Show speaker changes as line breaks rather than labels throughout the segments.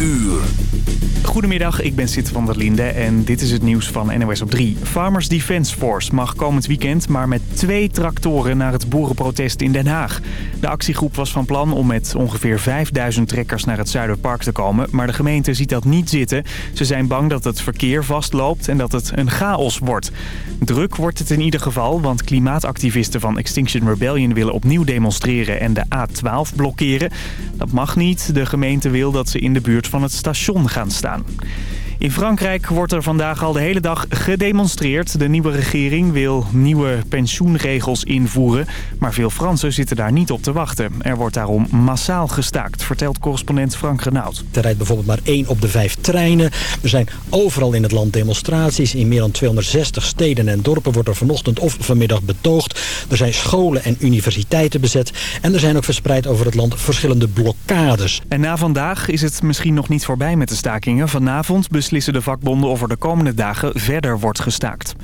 uur.
Goedemiddag, ik ben Sid van der Linde en dit is het nieuws van NOS op 3. Farmers Defence Force mag komend weekend maar met twee tractoren naar het boerenprotest in Den Haag. De actiegroep was van plan om met ongeveer 5000 trekkers naar het Zuiderpark te komen, maar de gemeente ziet dat niet zitten. Ze zijn bang dat het verkeer vastloopt en dat het een chaos wordt. Druk wordt het in ieder geval, want klimaatactivisten van Extinction Rebellion willen opnieuw demonstreren en de A12 blokkeren. Dat mag niet, de gemeente wil dat ze in de buurt van het station gaan staan. In Frankrijk wordt er vandaag al de hele dag gedemonstreerd. De nieuwe regering wil nieuwe pensioenregels invoeren. Maar veel Fransen zitten daar niet op te wachten. Er wordt daarom massaal gestaakt, vertelt correspondent Frank Renaud.
Er rijdt bijvoorbeeld maar één op de vijf treinen. Er zijn overal in het land demonstraties. In meer dan 260 steden en dorpen wordt er vanochtend of vanmiddag betoogd. Er zijn scholen en universiteiten bezet. En er zijn ook verspreid over het land verschillende blokkades.
En na vandaag is het misschien nog niet voorbij met de stakingen. Vanavond beslissen de vakbonden of er de komende dagen verder wordt gestaakt.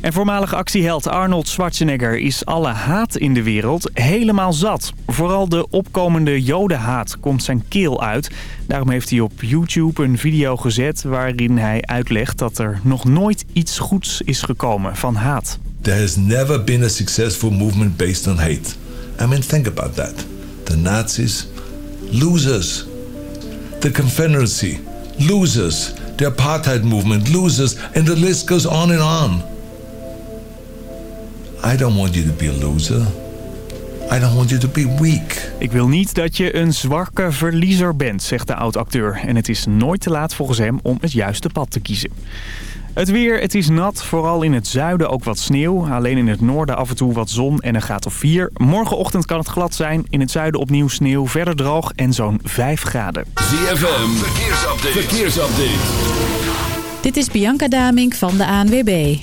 En voormalige actieheld Arnold Schwarzenegger is alle haat in de wereld helemaal zat. Vooral de opkomende jodenhaat komt zijn keel uit. Daarom heeft hij op YouTube een video gezet waarin hij uitlegt dat er nog nooit iets goeds is gekomen van haat.
There has never been a successful movement based on hate. I mean, think about that. The Nazis, losers. The Confederacy, losers. The apartheid movement, losers. And the list goes on and on. I don't want you to be a loser. I don't want you to be weak.
Ik wil niet dat je een zwakke verliezer bent, zegt de oud-acteur. En het is nooit te laat volgens hem om het juiste pad te kiezen. Het weer, het is nat. Vooral in het zuiden ook wat sneeuw. Alleen in het noorden af en toe wat zon en een graad of 4. Morgenochtend kan het glad zijn. In het zuiden opnieuw sneeuw, verder droog en zo'n 5 graden.
ZFM, verkeersupdate. verkeersupdate.
Dit is Bianca Damink van de ANWB.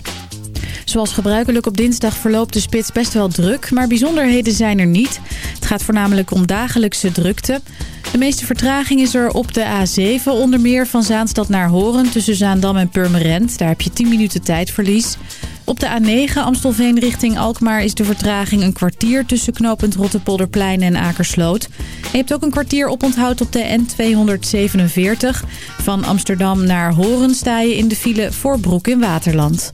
Zoals gebruikelijk op dinsdag verloopt de spits best wel druk, maar bijzonderheden zijn er niet. Het gaat voornamelijk om dagelijkse drukte. De meeste vertraging is er op de A7, onder meer van Zaanstad naar Horen tussen Zaandam en Purmerend. Daar heb je 10 minuten tijdverlies. Op de A9 Amstelveen richting Alkmaar is de vertraging een kwartier tussen knooppunt Rottepolderplein en Akersloot. En je hebt ook een kwartier oponthoud op de N247. Van Amsterdam naar Horen sta je in de file voor Broek in Waterland.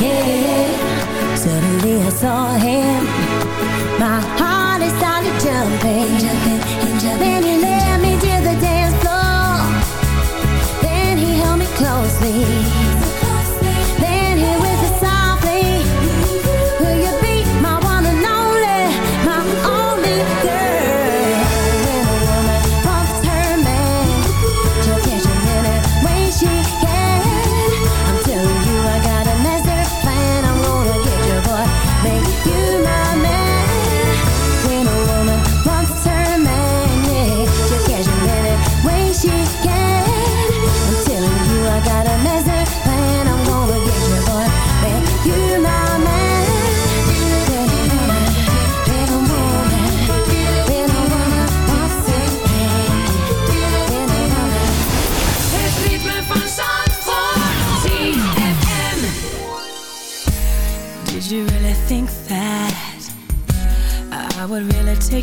yeah.
Suddenly I saw him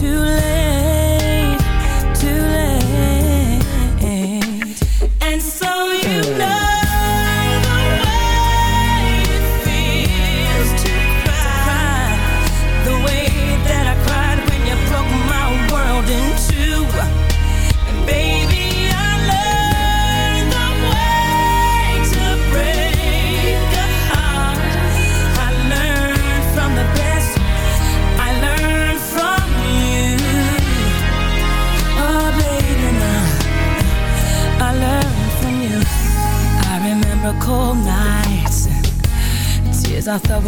too late.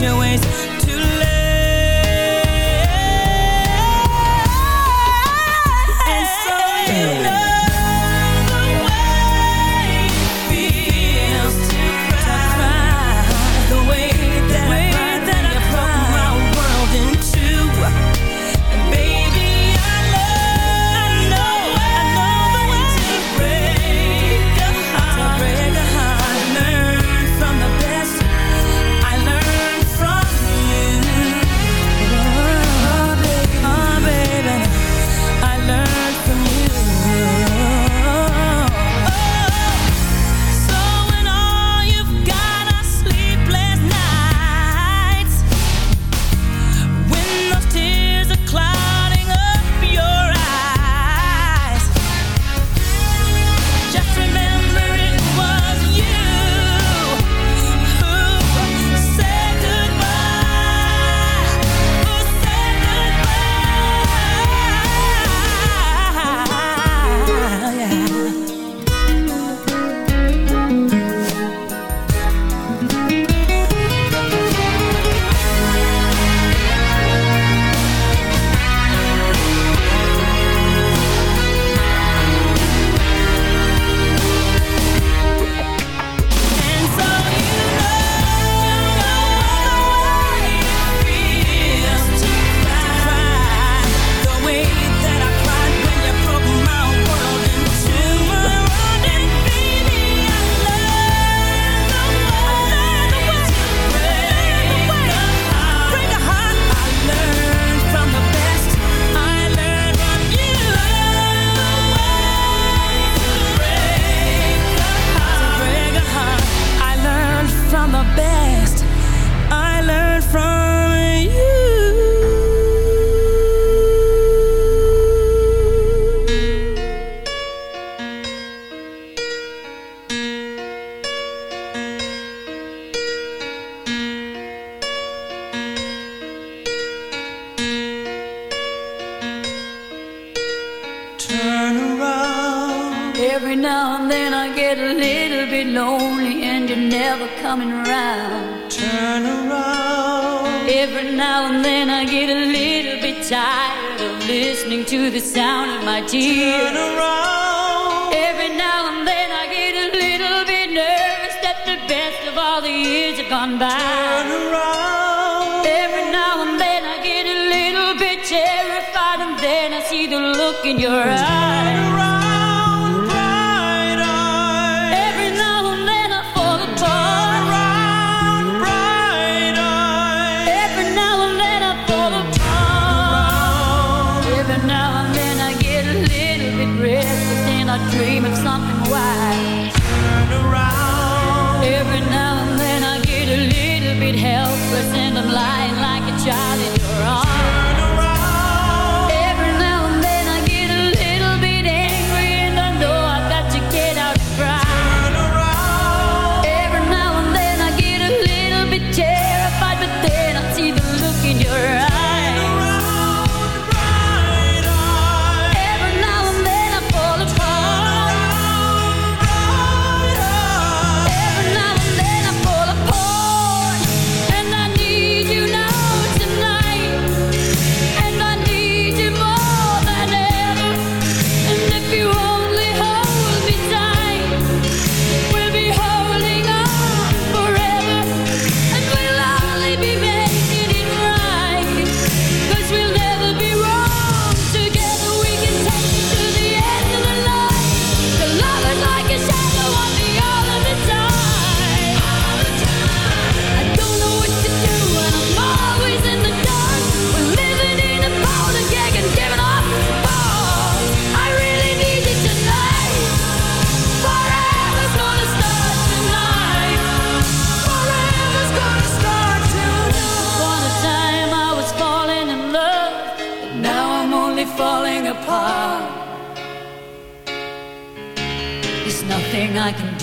your ways.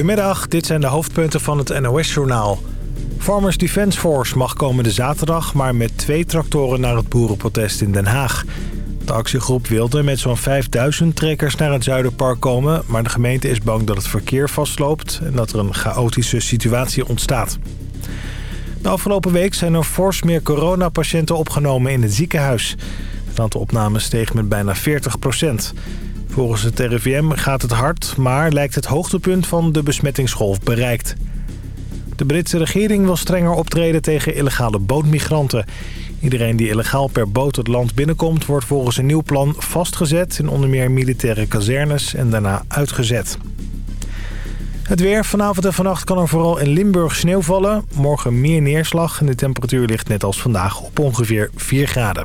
Goedemiddag, dit zijn de hoofdpunten van het NOS-journaal. Farmers Defence Force mag komende zaterdag maar met twee tractoren naar het boerenprotest in Den Haag. De actiegroep wilde met zo'n 5000 trekkers naar het Zuiderpark komen... maar de gemeente is bang dat het verkeer vastloopt en dat er een chaotische situatie ontstaat. De afgelopen week zijn er fors meer coronapatiënten opgenomen in het ziekenhuis. Het aantal opnames steeg met bijna 40 Volgens het RIVM gaat het hard, maar lijkt het hoogtepunt van de besmettingsgolf bereikt. De Britse regering wil strenger optreden tegen illegale bootmigranten. Iedereen die illegaal per boot het land binnenkomt... wordt volgens een nieuw plan vastgezet in onder meer militaire kazernes en daarna uitgezet. Het weer. Vanavond en vannacht kan er vooral in Limburg sneeuw vallen. Morgen meer neerslag en de temperatuur ligt net als vandaag op ongeveer 4 graden.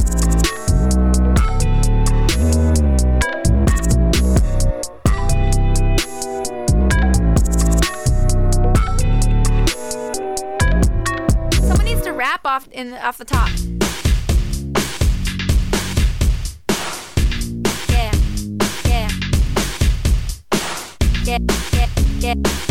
Rap off in off the top. Yeah, yeah, yeah, yeah, yeah,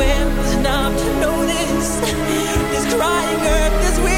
Ever stop to notice this crying earth, this weeping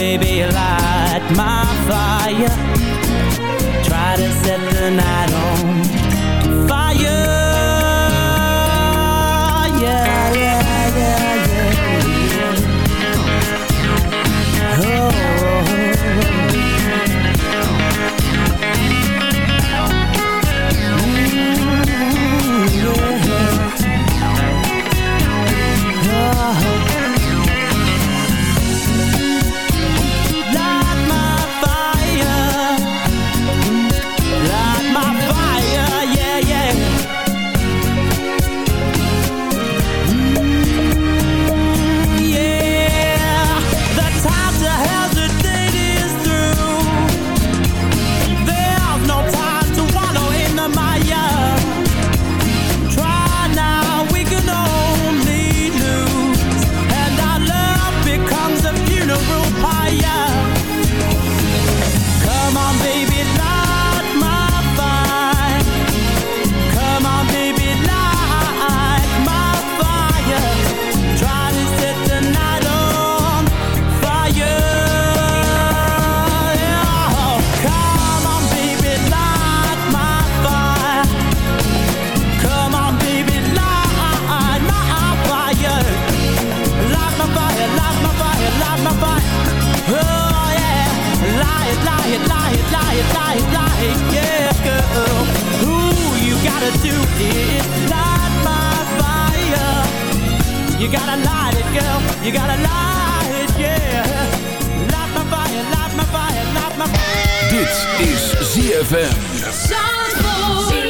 Baby, light my fire. Try to set the night on light, yeah, girl. Ooh, you gotta do is light my fire. You gotta light it, girl. You gotta light it, yeah. Light my fire, light my fire, light my fire.
Dit is ZFM.
Zandvoort.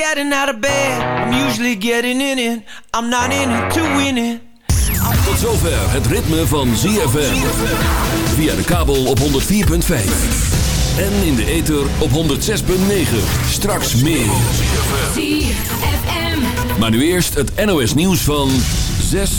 getting out of bed. I'm usually getting in it. I'm not in it to win it.
Tot zover het ritme van ZFM. Via de kabel op 104.5. En in de ether op 106.9. Straks meer. Maar nu eerst het NOS nieuws van 6